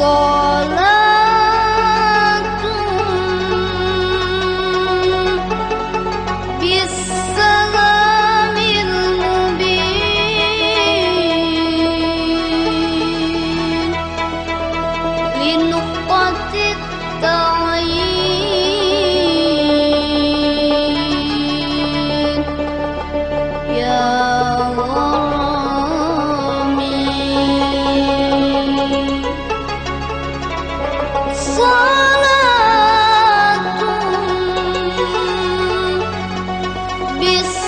soul. без